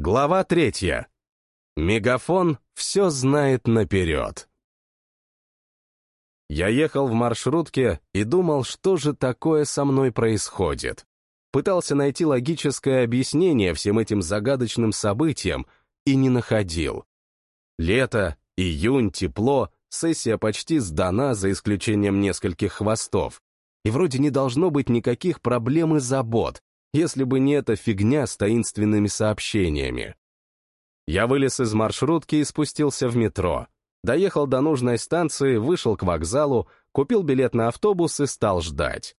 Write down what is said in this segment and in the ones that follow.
Глава третья. Мегафон все знает наперед. Я ехал в маршрутке и думал, что же такое со мной происходит. Пытался найти логическое объяснение всем этим загадочным событиям и не находил. Лето, июнь, тепло, сессия почти сдана за исключением нескольких хвостов. И вроде не должно быть никаких проблем и забот, если бы не эта фигня с таинственными сообщениями. Я вылез из маршрутки и спустился в метро. Доехал до нужной станции, вышел к вокзалу, купил билет на автобус и стал ждать.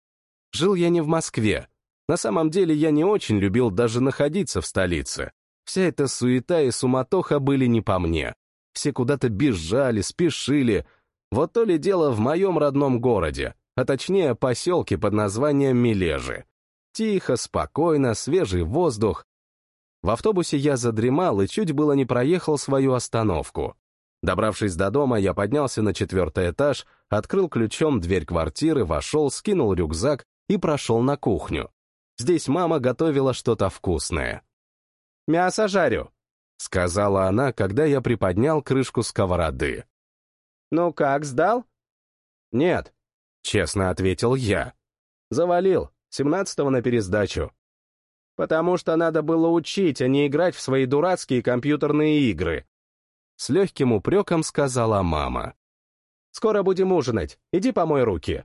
Жил я не в Москве. На самом деле я не очень любил даже находиться в столице. Вся эта суета и суматоха были не по мне. Все куда-то бежали, спешили. Вот то ли дело в моем родном городе, а точнее поселке под названием Мележи. Тихо, спокойно, свежий воздух. В автобусе я задремал и чуть было не проехал свою остановку. Добравшись до дома, я поднялся на четвертый этаж, открыл ключом дверь квартиры, вошел, скинул рюкзак и прошел на кухню. Здесь мама готовила что-то вкусное. «Мясо жарю», — сказала она, когда я приподнял крышку сковороды. «Ну как, сдал?» «Нет», — честно ответил я. «Завалил, Семнадцатого на пересдачу. Потому что надо было учить, а не играть в свои дурацкие компьютерные игры. С легким упреком сказала мама. «Скоро будем ужинать. Иди помой руки».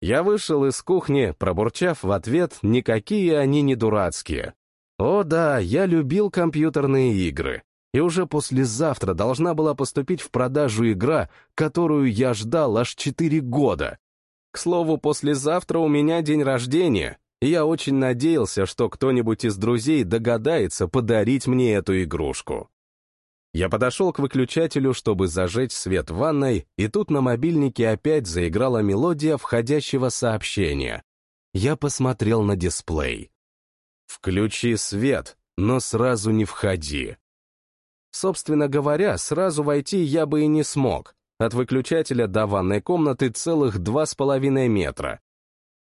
Я вышел из кухни, пробурчав в ответ, никакие они не дурацкие. О да, я любил компьютерные игры. И уже послезавтра должна была поступить в продажу игра, которую я ждал аж четыре года. К слову, послезавтра у меня день рождения, и я очень надеялся, что кто-нибудь из друзей догадается подарить мне эту игрушку. Я подошел к выключателю, чтобы зажечь свет в ванной, и тут на мобильнике опять заиграла мелодия входящего сообщения. Я посмотрел на дисплей. «Включи свет, но сразу не входи». Собственно говоря, сразу войти я бы и не смог, от выключателя до ванной комнаты целых два с половиной метра.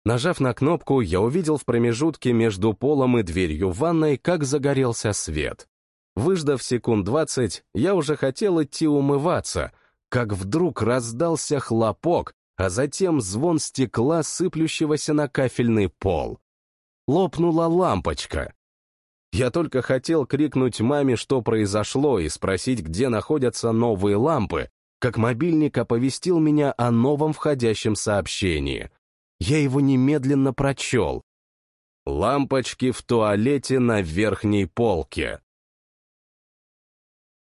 Нажав на кнопку, я увидел в промежутке между полом и дверью ванной, как загорелся свет. Выждав секунд двадцать, я уже хотел идти умываться, как вдруг раздался хлопок, а затем звон стекла, сыплющегося на кафельный пол. Лопнула лампочка. Я только хотел крикнуть маме, что произошло, и спросить, где находятся новые лампы, как мобильник оповестил меня о новом входящем сообщении. Я его немедленно прочел. «Лампочки в туалете на верхней полке».